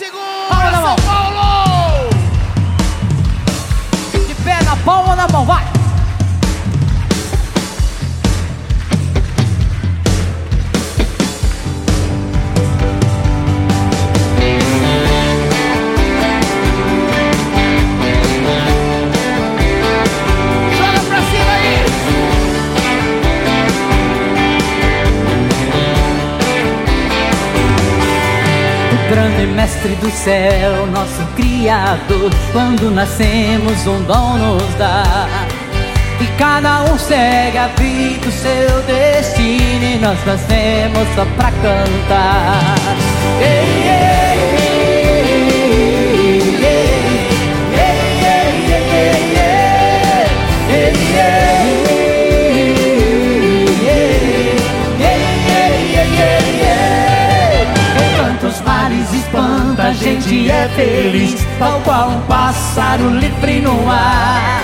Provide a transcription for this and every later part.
secondes. Grande mestre do céu, nosso criador, quando nascemos um dom nos dá. E cada um segue a vida, o seu destino, e nós nascemos só pra cantar. Ei, ei, gente é feliz, tal qual um pássaro livre no ar.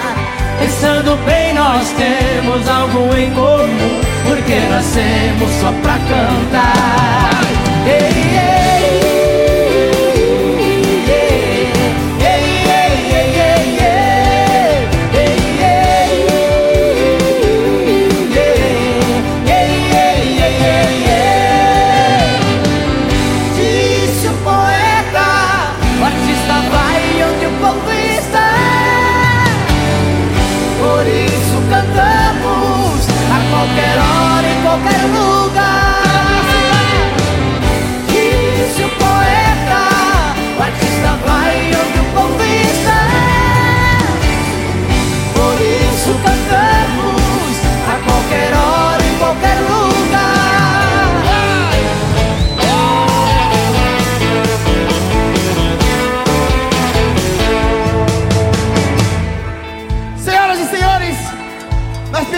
Pensando bem, nós temos algo em comum, porque nascemos só pra cantar.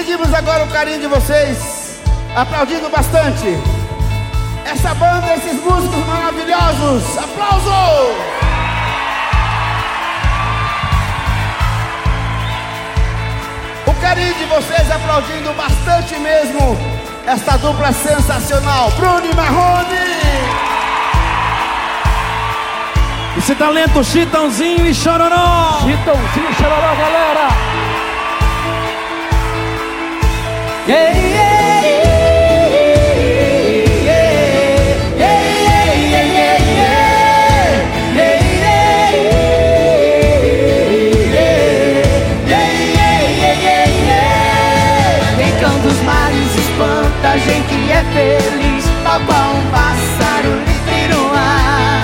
Pedimos agora o carinho de vocês, aplaudindo bastante. Essa banda, esses músicos maravilhosos. Aplauso! Aplaudindo bastante mesmo esta dupla sensacional, Bruno e Marrone. Esse talento Chitãozinho e Chororó. Chitãozinho, xarará, galera! Ei, ei, é feliz, tá topa um pássaro livre no ar.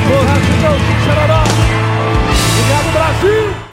Porra, Chororó. Obrigado, Brasil!